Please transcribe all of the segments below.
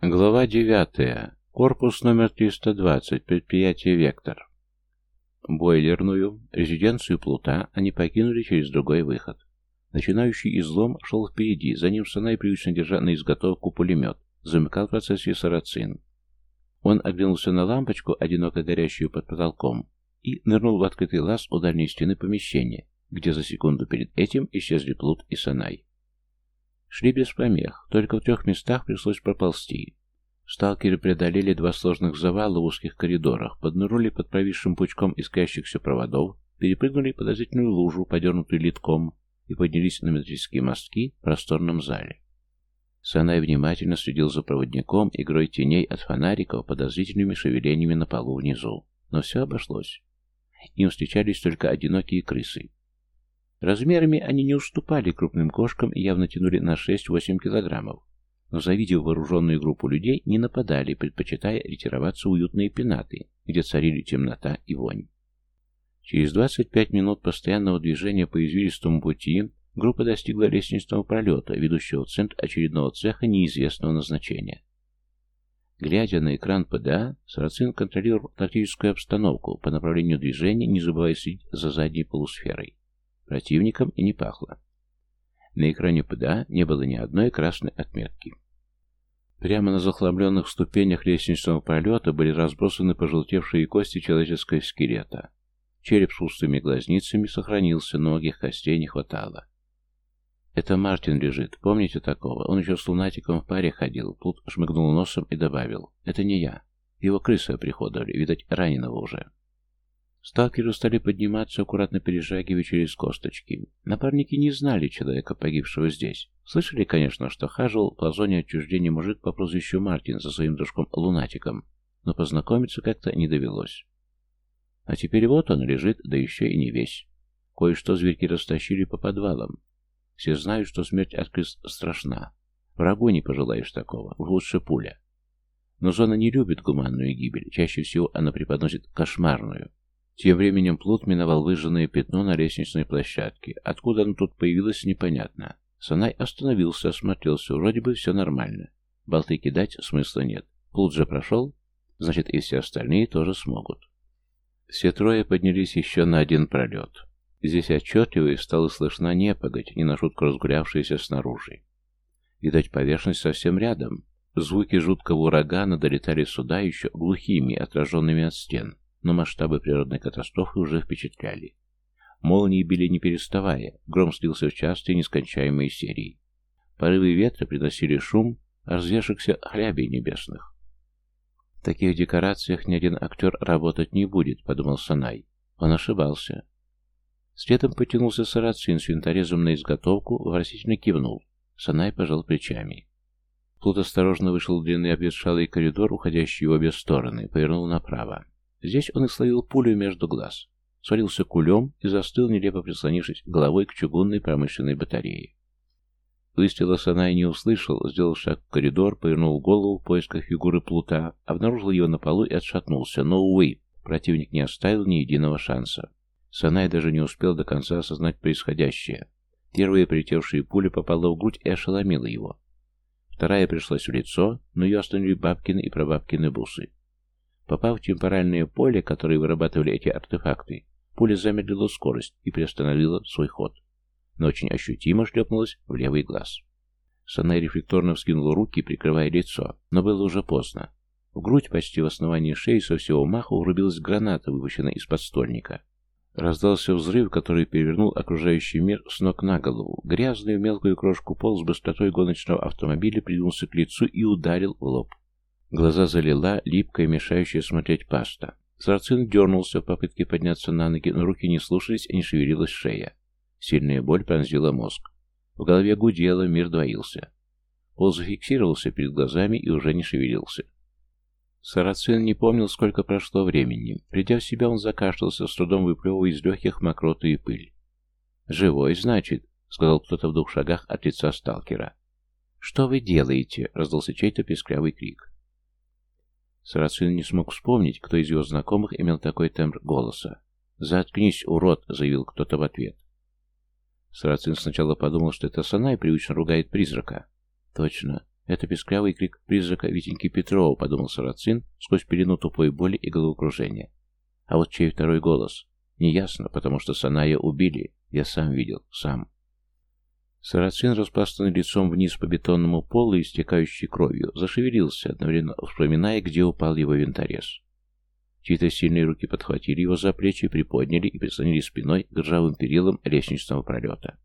Глава 9. Корпус номер 320. Предприятие «Вектор». Бойлерную, резиденцию Плута они покинули через другой выход. Начинающий излом шел впереди, за ним Санай, привычно держа на изготовку пулемет, замыкал процессию сарацин. Он оглянулся на лампочку, одиноко горящую под потолком, и нырнул в открытый лаз у дальней стены помещения, где за секунду перед этим исчезли Плут и Санай. Шли без помех, только в трех местах пришлось проползти. Сталкеры преодолели два сложных завала в узких коридорах, поднырнули под провисшим пучком искающихся проводов, перепрыгнули подозрительную лужу, подернутую литком, и поднялись на метрические мостки в просторном зале. Санай внимательно следил за проводником, игрой теней от фонариков, подозрительными шевелениями на полу внизу. Но все обошлось. Им встречались только одинокие крысы. Размерами они не уступали крупным кошкам и явно тянули на 6-8 килограммов. Но завидев вооруженную группу людей, не нападали, предпочитая ретироваться уютные пенаты, где царили темнота и вонь. Через 25 минут постоянного движения по извилистому пути группа достигла лестничного пролета, ведущего в центр очередного цеха неизвестного назначения. Глядя на экран ПДА, Сарацин контролировал тактическую обстановку по направлению движения, не забывая следить за задней полусферой. Противником и не пахло. На экране ПДА не было ни одной красной отметки. Прямо на захламленных ступенях лестничного пролета были разбросаны пожелтевшие кости человеческого скелета. Череп с пустыми глазницами сохранился, но многих костей не хватало. «Это Мартин лежит. Помните такого? Он еще с лунатиком в паре ходил». Плут шмыгнул носом и добавил. «Это не я. Его крысы оприходовали. Видать, раненого уже». Сталкеры стали подниматься, аккуратно перешагивая через косточки. Напарники не знали человека, погибшего здесь. Слышали, конечно, что хаживал в зоне отчуждения мужик по прозвищу Мартин за своим дружком-лунатиком, но познакомиться как-то не довелось. А теперь вот он лежит, да еще и не весь. Кое-что зверьки растащили по подвалам. Все знают, что смерть от страшна. Врагу не пожелаешь такого, лучше пуля. Но зона не любит гуманную гибель, чаще всего она преподносит кошмарную. Тем временем Плут миновал выжженное пятно на лестничной площадке. Откуда оно тут появилось, непонятно. Санай остановился, осмотрелся. Вроде бы все нормально. Болты кидать смысла нет. Плут же прошел, значит и все остальные тоже смогут. Все трое поднялись еще на один пролет. Здесь отчетливо и стало слышна непогодь, не на шутку разгулявшаяся снаружи. Видать, поверхность совсем рядом. Звуки жуткого урагана долетали сюда еще глухими, отраженными от стен но масштабы природной катастрофы уже впечатляли. Молнии били не переставая, гром слился в частые нескончаемые серии. Порывы ветра приносили шум разъевшихся хлябей небесных. В таких декорациях ни один актер работать не будет, подумал Санай. Он ошибался. Следом потянулся сарацин с винторезом на изготовку, вопросительно кивнул. Санай пожал плечами. Плут осторожно вышел в длинный обветшалый коридор, уходящий в обе стороны, повернул направо. Здесь он и словил пулю между глаз. Свалился кулем и застыл, нелепо прислонившись головой к чугунной промышленной батарее. Выстрела Санай не услышал, сделал шаг в коридор, повернул голову в поисках фигуры плута, обнаружил его на полу и отшатнулся, но, увы, противник не оставил ни единого шанса. Санай даже не успел до конца осознать происходящее. Первая прилетевшая пуля попала в грудь и ошеломила его. Вторая пришлась в лицо, но ее остановили бабкины и прабабкины бусы. Попав в темпоральное поле, которое вырабатывали эти артефакты, пуля замедлила скорость и приостановила свой ход, но очень ощутимо шлепнулась в левый глаз. Санай рефлекторно вскинул руки, прикрывая лицо, но было уже поздно. В грудь почти в основании шеи со всего маха урубилась граната, выпущенная из подстольника. Раздался взрыв, который перевернул окружающий мир с ног на голову. Грязный в мелкую крошку пол с быстротой гоночного автомобиля придвинулся к лицу и ударил в лоб. Глаза залила, липкая, мешающая смотреть паста. Сарцин дернулся в попытке подняться на ноги, но руки не слушались и не шевелилась шея. Сильная боль пронзила мозг. В голове гудело, мир двоился. Пол зафиксировался перед глазами и уже не шевелился. Сарацин не помнил, сколько прошло времени. Придя в себя, он закашлялся, с трудом выплевывая из легких мокроту и пыль. «Живой, значит», — сказал кто-то в двух шагах от лица сталкера. «Что вы делаете?» — раздался чей-то песклявый крик. Сарацин не смог вспомнить, кто из его знакомых имел такой тембр голоса. «Заткнись, урод!» — заявил кто-то в ответ. Сарацин сначала подумал, что это Санай привычно ругает призрака. Точно. Это песклявый крик призрака Витеньки Петрова, подумал Сарацин сквозь пелену тупой боли и головокружения. А вот чей второй голос? Неясно, потому что Саная убили. Я сам видел, сам. Сарацин, распластанный лицом вниз по бетонному полу и истекающий кровью, зашевелился, одновременно вспоминая, где упал его винторез. Чьи-то сильные руки подхватили его за плечи, приподняли и прислонили спиной к ржавым перилам лестничного пролета.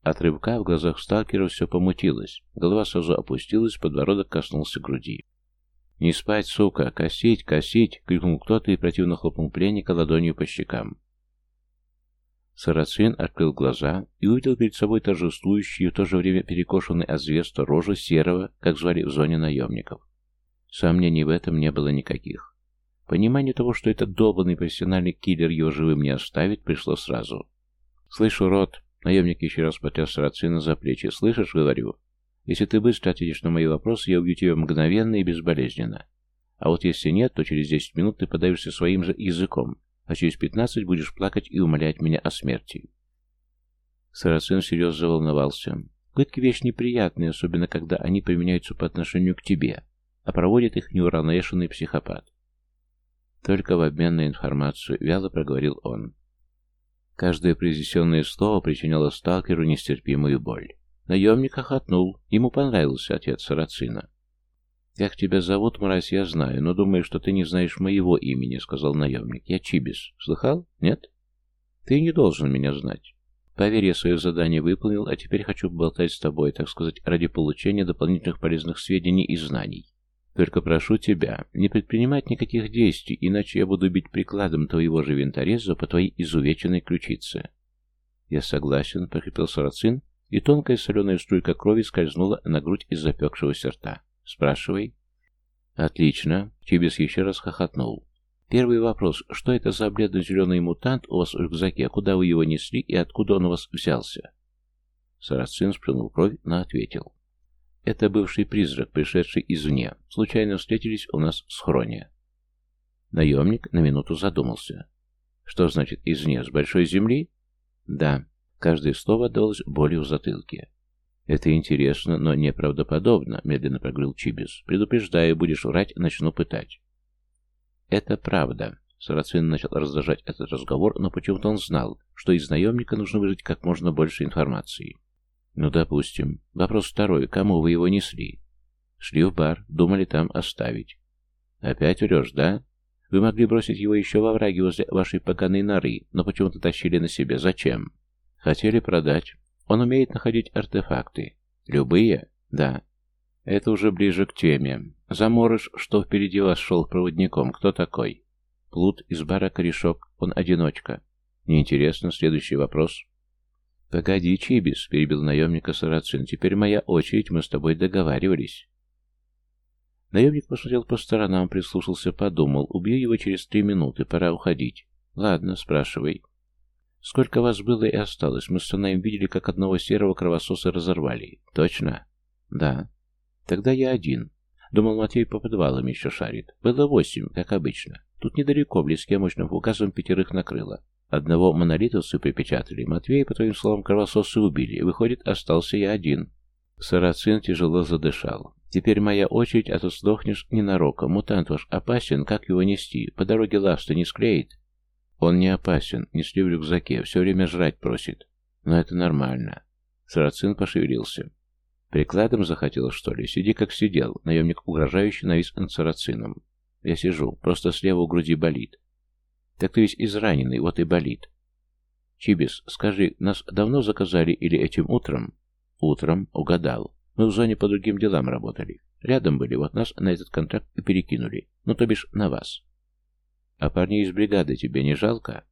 От рывка в глазах сталкера все помутилось, голова сразу опустилась, подбородок коснулся груди. «Не спать, сука! Косить, косить!» — крикнул кто-то и противно хлопнул пленника ладонью по щекам. Сарацин открыл глаза и увидел перед собой торжествующую, в то же время перекошенный от зверства рожу серого, как звали в зоне наемников. Сомнений в этом не было никаких. Понимание того, что этот долбанный профессиональный киллер его живым не оставит, пришло сразу. «Слышь, урод!» Наемник еще раз потряс Сарацина за плечи. «Слышишь, говорю? Если ты быстро ответишь на мои вопросы, я убью тебя мгновенно и безболезненно. А вот если нет, то через десять минут ты подаешься своим же языком, а через пятнадцать будешь плакать и умолять меня о смерти». Сарацин серьезно заволновался. Пытки вещь неприятные, особенно когда они применяются по отношению к тебе, а проводит их неуравновешенный психопат. Только в обмен на информацию, вяло проговорил он. Каждое произнесенное слово причиняло сталкеру нестерпимую боль. Наемник хохотнул. Ему понравился отец Сарацина. «Как тебя зовут, мразь, я знаю, но думаю, что ты не знаешь моего имени», — сказал наемник. «Я Чибис. Слыхал? Нет? Ты не должен меня знать. Поверь, я свое задание выполнил, а теперь хочу поболтать с тобой, так сказать, ради получения дополнительных полезных сведений и знаний. Только прошу тебя не предпринимать никаких действий, иначе я буду бить прикладом твоего же винтореза по твоей изувеченной ключице. Я согласен, прохрипел Сарацин, и тонкая соленая струйка крови скользнула на грудь из запекшегося рта. Спрашивай. Отлично. Чибис еще раз хохотнул. Первый вопрос. Что это за бледно-зеленый мутант у вас в рюкзаке? Куда вы его несли и откуда он у вас взялся? Сарацин сплюнул кровь, но ответил. Это бывший призрак, пришедший извне. Случайно встретились у нас в схроне. Наемник на минуту задумался. Что значит извне? С большой земли? Да. Каждое слово отдалось болью в затылке. «Это интересно, но неправдоподобно», — медленно проговорил Чибис. «Предупреждаю, будешь врать, начну пытать». «Это правда». Сарацин начал раздражать этот разговор, но почему-то он знал, что из наемника нужно выжить как можно больше информации. Ну, допустим. Вопрос второй. Кому вы его несли? Шли в бар, думали там оставить. Опять врешь, да? Вы могли бросить его еще во враге возле вашей поганой норы, но почему-то тащили на себе. Зачем? Хотели продать. Он умеет находить артефакты. Любые? Да. Это уже ближе к теме. Заморыш, что впереди вас шел проводником, кто такой? Плут из бара «Корешок». Он одиночка. Неинтересно. Следующий вопрос. «Погоди, Чибис», — перебил наемника Сарацин, — «теперь моя очередь, мы с тобой договаривались». Наемник посмотрел по сторонам, прислушался, подумал, убью его через три минуты, пора уходить. «Ладно, спрашивай». «Сколько вас было и осталось? Мы с Санаем видели, как одного серого кровососа разорвали». «Точно?» «Да». «Тогда я один». Думал, Матвей по подвалам еще шарит. Было восемь, как обычно. Тут недалеко, близким мощным указом пятерых накрыло. Одного монолитовцы припечатали, Матвея, по твоим словам, кровососы убили. Выходит, остался я один. Сарацин тяжело задышал. Теперь моя очередь, а то сдохнешь ненароком. Мутант ваш опасен, как его нести? По дороге ласты не склеит? Он не опасен, несли в рюкзаке, все время жрать просит. Но это нормально. Сарацин пошевелился. Прикладом захотел, что ли? Сиди, как сидел. Наемник угрожающе навис над Сарацином. Я сижу, просто слева у груди болит. Так ты весь израненный, вот и болит. Чибис, скажи, нас давно заказали или этим утром? Утром, угадал. Мы в зоне по другим делам работали. Рядом были, вот нас на этот контракт и перекинули. Ну, то бишь, на вас. А парней из бригады тебе не жалко?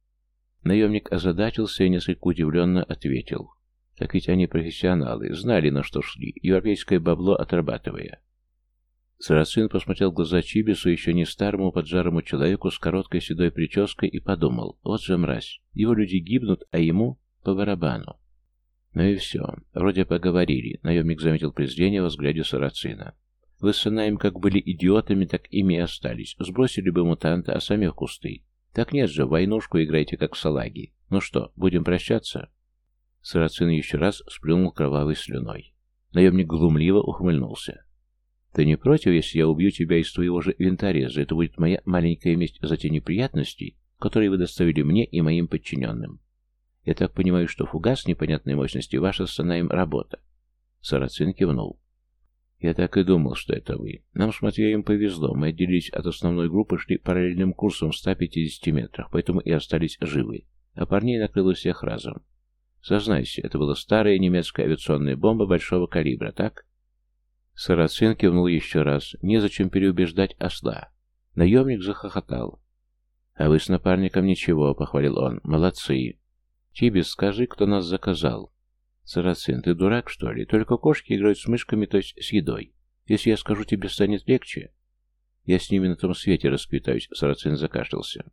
Наемник озадачился и несколько удивленно ответил. Так ведь они профессионалы, знали, на что шли, европейское бабло отрабатывая. Сарацин посмотрел в глаза Чибису, еще не старому поджарому человеку с короткой седой прической, и подумал, вот же мразь, его люди гибнут, а ему по барабану. Ну и все, вроде поговорили, наемник заметил презрение во взгляде Сарацина. Вы с Санаем как были идиотами, так ими и остались. Сбросили бы мутанта, а сами в кусты. Так нет же, войнушку играйте, как салаги. Ну что, будем прощаться?» Сарацин еще раз сплюнул кровавой слюной. Наемник глумливо ухмыльнулся. Ты не против, если я убью тебя из твоего же винтореза? Это будет моя маленькая месть за те неприятности, которые вы доставили мне и моим подчиненным. Я так понимаю, что фугас непонятной мощности ваша с им работа. Сарацин кивнул. Я так и думал, что это вы. Нам с Матвеем повезло. Мы отделились от основной группы, шли параллельным курсом в 150 метрах, поэтому и остались живы. А парней накрыло всех разом. Сознайся, это была старая немецкая авиационная бомба большого калибра, так? Сарацин кивнул еще раз. Незачем переубеждать осла. Наемник захохотал. «А вы с напарником ничего», — похвалил он. «Молодцы». «Чибис, скажи, кто нас заказал?» «Сарацин, ты дурак, что ли? Только кошки играют с мышками, то есть с едой. Если я скажу, тебе станет легче?» «Я с ними на том свете расквитаюсь», — Сарацин закашлялся.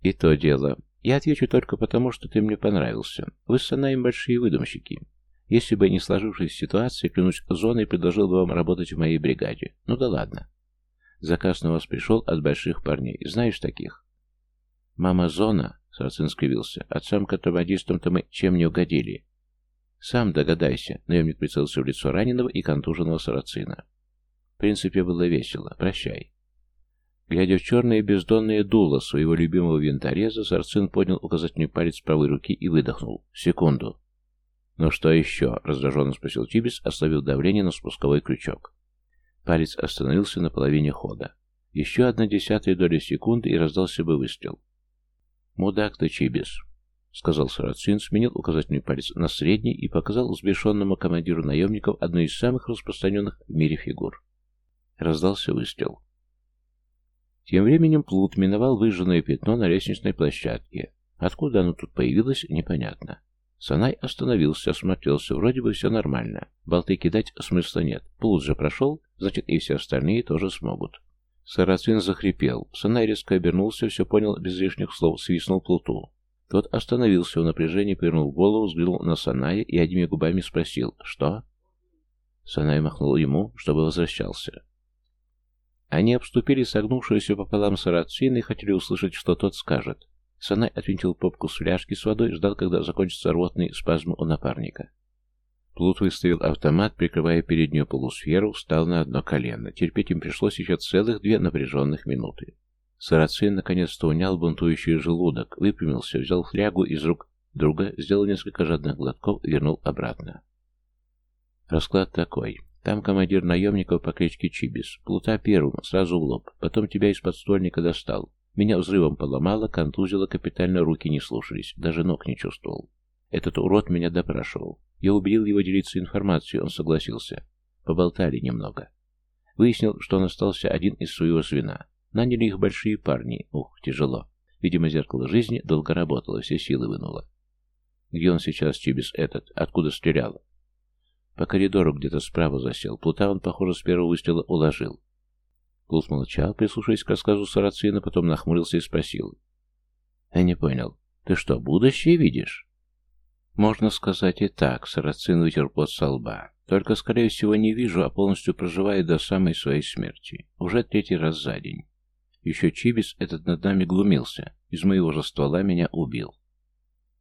«И то дело. Я отвечу только потому, что ты мне понравился. Вы с Санаем большие выдумщики. Если бы не сложившись ситуация, клянусь зоной, предложил бы вам работать в моей бригаде. Ну да ладно. Заказ на вас пришел от больших парней. Знаешь таких?» «Мама Зона», — Сарацин скривился, — «отцам-контрабандистам-то мы чем не угодили?» «Сам догадайся», — наемник прицелился в лицо раненого и контуженного сарацина. В принципе, было весело. Прощай. Глядя в черное бездонное дуло своего любимого винтореза, Сарцин поднял указательный палец правой руки и выдохнул. «Секунду». «Ну что еще?» — раздраженно спросил Тибис, ослабил давление на спусковой крючок. Палец остановился на половине хода. Еще одна десятая доля секунды, и раздался бы выстрел. «Мудак ты, Чибис!» — сказал Сарацин, сменил указательный палец на средний и показал взбешенному командиру наемников одну из самых распространенных в мире фигур. Раздался выстрел. Тем временем Плут миновал выжженное пятно на лестничной площадке. Откуда оно тут появилось, непонятно. Санай остановился, осмотрелся. Вроде бы все нормально. Болты кидать смысла нет. Плут же прошел, значит и все остальные тоже смогут. Сарацин захрипел. Санай резко обернулся, все понял без лишних слов, свистнул Плуту. Тот остановился в напряжении, повернул голову, взглянул на Саная и одними губами спросил «Что?». Санай махнул ему, чтобы возвращался. Они обступили согнувшуюся пополам сарацина и хотели услышать, что тот скажет. Санай отвинтил попку с фляжки с водой, ждал, когда закончится рвотный спазм у напарника. Плут выставил автомат, прикрывая переднюю полусферу, встал на одно колено. Терпеть им пришлось еще целых две напряженных минуты. Сарацин наконец-то унял бунтующий желудок, выпрямился, взял флягу из рук друга, сделал несколько жадных глотков и вернул обратно. Расклад такой. Там командир наемников по кличке Чибис. Плута первым, сразу в лоб. Потом тебя из подствольника достал. Меня взрывом поломало, контузило, капитально руки не слушались. Даже ног не чувствовал. Этот урод меня допрашивал. Я убедил его делиться информацией, он согласился. Поболтали немного. Выяснил, что он остался один из своего звена. Наняли их большие парни. Ух, тяжело. Видимо, зеркало жизни долго работало, все силы вынуло. Где он сейчас, Чибис этот? Откуда стрелял? По коридору где-то справа засел. Плута он, похоже, с первого выстрела уложил. Плут молчал, прислушиваясь к рассказу Сарацина, потом нахмурился и спросил. «Я не понял. Ты что, будущее видишь?» «Можно сказать и так», — Сарацин вытер пот со лба. «Только, скорее всего, не вижу, а полностью проживаю до самой своей смерти. Уже третий раз за день. Еще Чибис этот над нами глумился. Из моего же ствола меня убил.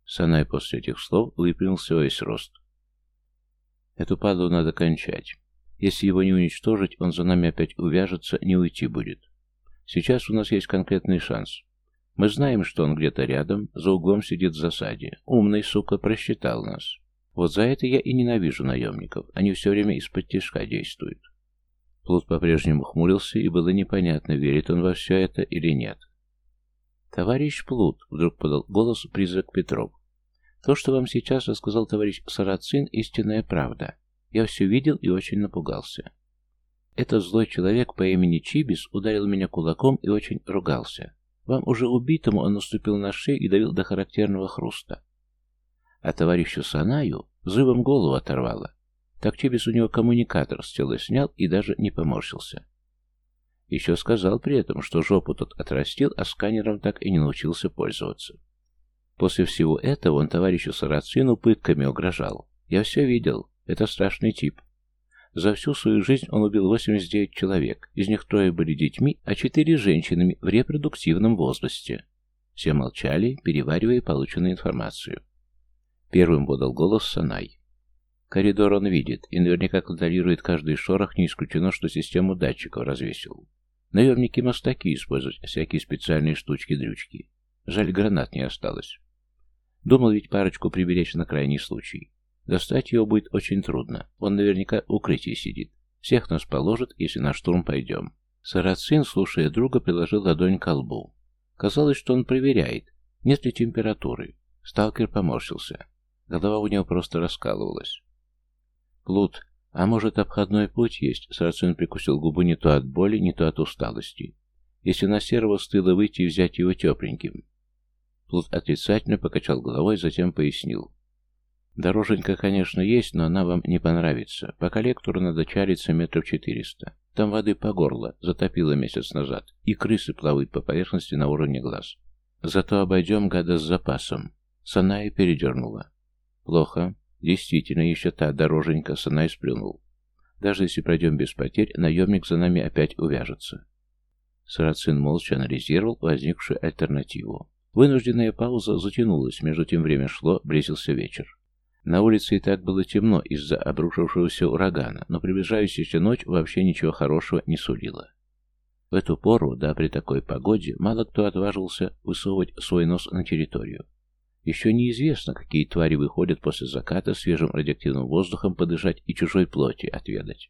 Санай после этих слов выпрямился весь рост. Эту падлу надо кончать. Если его не уничтожить, он за нами опять увяжется, не уйти будет. Сейчас у нас есть конкретный шанс. Мы знаем, что он где-то рядом, за углом сидит в засаде. Умный, сука, просчитал нас. Вот за это я и ненавижу наемников. Они все время из-под тяжка действуют. Плут по-прежнему хмурился, и было непонятно, верит он во все это или нет. «Товарищ Плут», — вдруг подал голос призрак Петров. «То, что вам сейчас рассказал товарищ Сарацин, истинная правда. Я все видел и очень напугался. Этот злой человек по имени Чибис ударил меня кулаком и очень ругался. Вам уже убитому он наступил на шею и давил до характерного хруста. А товарищу Санаю взрывом голову оторвало. Так Чебис у него коммуникатор с тела снял и даже не поморщился. Еще сказал при этом, что жопу тот отрастил, а сканером так и не научился пользоваться. После всего этого он товарищу Сарацину пытками угрожал. Я все видел. Это страшный тип. За всю свою жизнь он убил 89 человек. Из них трое были детьми, а четыре женщинами в репродуктивном возрасте. Все молчали, переваривая полученную информацию. Первым подал голос Санай. Коридор он видит и наверняка контролирует каждый шорох, не исключено, что систему датчиков развесил. Наемники-мостаки используют всякие специальные штучки-дрючки. Жаль, гранат не осталось. Думал ведь парочку приберечь на крайний случай. Достать его будет очень трудно. Он наверняка в укрытии сидит. Всех нас положит, если на штурм пойдем. Сарацин, слушая друга, приложил ладонь к лбу. Казалось, что он проверяет, нет ли температуры. Сталкер поморщился. Голова у него просто раскалывалась. «Плут, а может, обходной путь есть?» Сарацин прикусил губу не то от боли, не то от усталости. «Если на серого стыла выйти и взять его тепленьким». Плут отрицательно покачал головой, затем пояснил. Дороженька, конечно, есть, но она вам не понравится. По коллектору надо чариться метров четыреста. Там воды по горло, затопило месяц назад, и крысы плавают по поверхности на уровне глаз. Зато обойдем гада с запасом. Саная передернула. Плохо. Действительно, еще та дороженька, Санай сплюнул. Даже если пройдем без потерь, наемник за нами опять увяжется. Сарацин молча анализировал возникшую альтернативу. Вынужденная пауза затянулась, между тем время шло, близился вечер. На улице и так было темно из-за обрушившегося урагана, но приближающаяся ночь вообще ничего хорошего не сулила. В эту пору, да при такой погоде, мало кто отважился высовывать свой нос на территорию. Еще неизвестно, какие твари выходят после заката свежим радиоактивным воздухом подышать и чужой плоти отведать.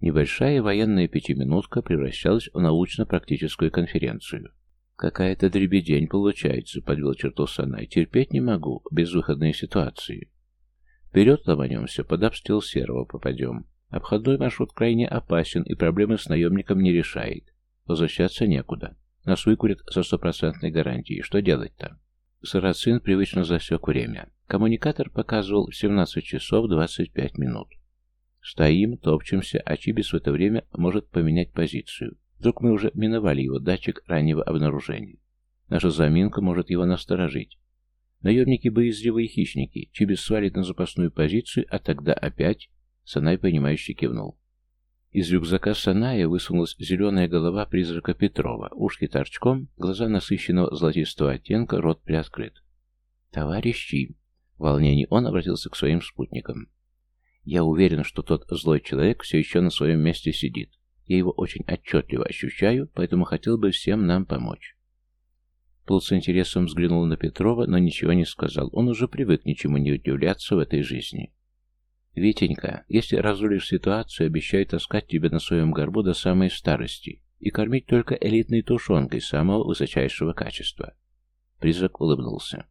Небольшая военная пятиминутка превращалась в научно-практическую конференцию. «Какая-то дребедень получается», — подвел черту Санай. «Терпеть не могу, безвыходные ситуации». «Вперед ломанемся, под обстрел серого попадем. Обходной маршрут крайне опасен и проблемы с наемником не решает. Возвращаться некуда. Нас выкурят со стопроцентной гарантией. Что делать-то?» Сарацин привычно засек время. Коммуникатор показывал 17 часов 25 минут. Стоим, топчемся, а Чибис в это время может поменять позицию. Вдруг мы уже миновали его датчик раннего обнаружения. Наша заминка может его насторожить. Наемники боязливые хищники. Чибис свалит на запасную позицию, а тогда опять... Санай, понимающе кивнул. Из рюкзака Саная высунулась зеленая голова призрака Петрова, ушки торчком, глаза насыщенного золотистого оттенка, рот приоткрыт. «Товарищи!» В волнении он обратился к своим спутникам. «Я уверен, что тот злой человек все еще на своем месте сидит. Я его очень отчетливо ощущаю, поэтому хотел бы всем нам помочь. Плут с интересом взглянул на Петрова, но ничего не сказал. Он уже привык ничему не удивляться в этой жизни. «Витенька, если разрулишь ситуацию, обещаю таскать тебя на своем горбу до самой старости и кормить только элитной тушенкой самого высочайшего качества». Призрак улыбнулся.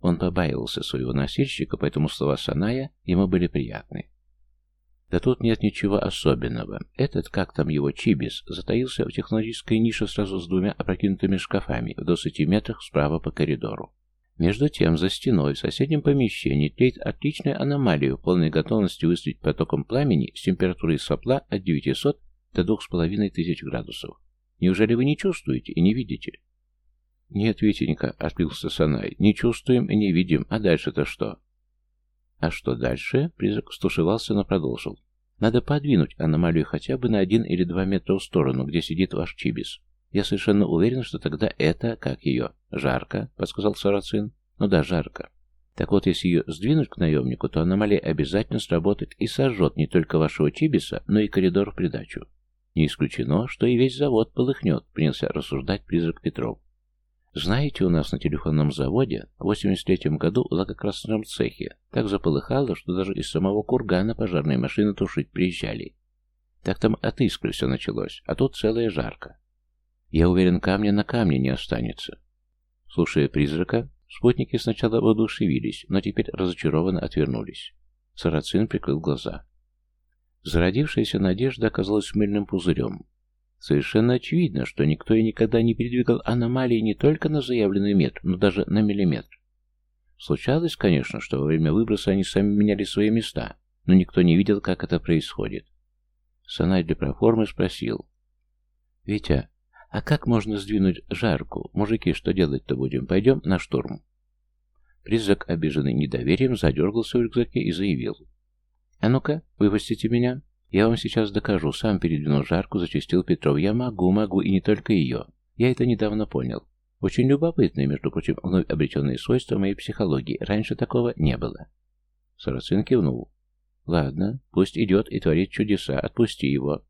Он побаивался своего носильщика, поэтому слова Саная ему были приятны. Да тут нет ничего особенного. Этот, как там его, Чибис, затаился в технологической нише сразу с двумя опрокинутыми шкафами в 20 метрах справа по коридору. Между тем, за стеной в соседнем помещении тлеет отличная аномалия в полной готовности выстрелить потоком пламени с температурой сопла от 900 до 2500 градусов. Неужели вы не чувствуете и не видите? Нет, Витенька, — откликнулся Санай, — не чувствуем и не видим, а дальше-то что? А что дальше? Призрак стушевался, но продолжил. Надо подвинуть аномалию хотя бы на один или два метра в сторону, где сидит ваш Чибис. Я совершенно уверен, что тогда это, как ее, жарко, подсказал Сарацин. Ну да, жарко. Так вот, если ее сдвинуть к наемнику, то аномалия обязательно сработает и сожжет не только вашего Чибиса, но и коридор в придачу. Не исключено, что и весь завод полыхнет, принялся рассуждать призрак Петров. Знаете, у нас на телефонном заводе в 83-м году в лакокрасном цехе так заполыхало, что даже из самого кургана пожарные машины тушить приезжали. Так там от искры все началось, а тут целая жарко. Я уверен, камня на камне не останется. Слушая призрака, спутники сначала воодушевились, но теперь разочарованно отвернулись. Сарацин прикрыл глаза. Зародившаяся надежда оказалась мыльным пузырем. Совершенно очевидно, что никто и никогда не передвигал аномалии не только на заявленный метр, но даже на миллиметр. Случалось, конечно, что во время выброса они сами меняли свои места, но никто не видел, как это происходит. Санай для проформы спросил. «Витя, а как можно сдвинуть жарку? Мужики, что делать-то будем? Пойдем на штурм?» Призрак, обиженный недоверием, задергался в рюкзаке и заявил. «А ну-ка, выпустите меня!» «Я вам сейчас докажу. Сам передвинул жарку», — зачастил Петров. «Я могу, могу, и не только ее. Я это недавно понял. Очень любопытное, между прочим, вновь обретенные свойства моей психологии. Раньше такого не было». Сарацин кивнул. «Ладно, пусть идет и творит чудеса, отпусти его».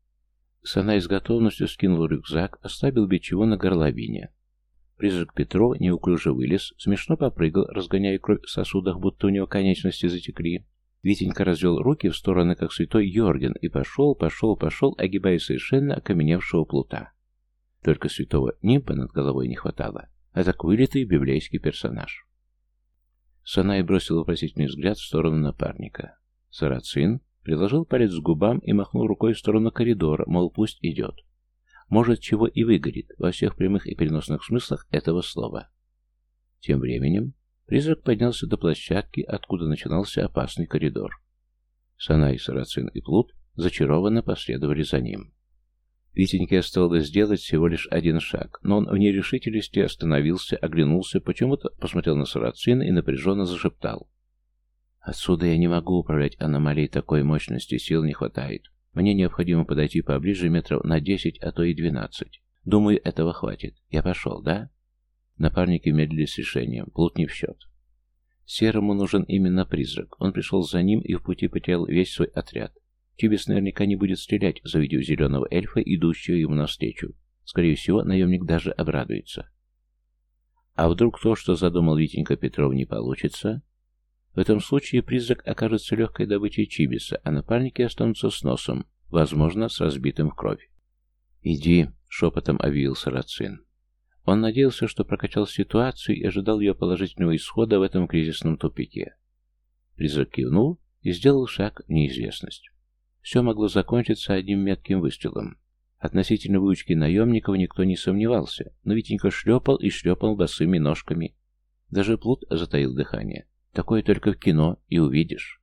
Санай с готовностью скинул рюкзак, ослабил бичеву на горловине. Призрак Петро неуклюже вылез, смешно попрыгал, разгоняя кровь в сосудах, будто у него конечности затекли. Витенька развел руки в стороны, как святой Йорген, и пошел, пошел, пошел, огибая совершенно окаменевшего плута. Только святого нимба над головой не хватало, а так вылитый библейский персонаж. Санай бросил вопросительный взгляд в сторону напарника. Сарацин приложил палец к губам и махнул рукой в сторону коридора, мол, пусть идет. Может, чего и выгорит, во всех прямых и переносных смыслах этого слова. Тем временем призрак поднялся до площадки, откуда начинался опасный коридор. Санай, Сарацин и Плут зачарованно последовали за ним. Витеньке оставалось сделать всего лишь один шаг, но он в нерешительности остановился, оглянулся, почему-то посмотрел на Сарацина и напряженно зашептал. «Отсюда я не могу управлять аномалией такой мощности, сил не хватает. Мне необходимо подойти поближе метров на десять, а то и двенадцать. Думаю, этого хватит. Я пошел, да?» Напарники медлили с решением. Плут не в счет. Серому нужен именно призрак. Он пришел за ним и в пути потерял весь свой отряд. Тибис наверняка не будет стрелять, завидев зеленого эльфа, идущего ему навстречу. Скорее всего, наемник даже обрадуется. А вдруг то, что задумал Витенька Петров, не получится? В этом случае призрак окажется легкой добычей Чибиса, а напарники останутся с носом, возможно, с разбитым в кровь. «Иди», — шепотом объявил Сарацин. Он надеялся, что прокачал ситуацию и ожидал ее положительного исхода в этом кризисном тупике. Призрак кивнул и сделал шаг в неизвестность. Все могло закончиться одним метким выстрелом. Относительно выучки наемников никто не сомневался, но Витенька шлепал и шлепал босыми ножками. Даже плут затаил дыхание. Такое только в кино и увидишь.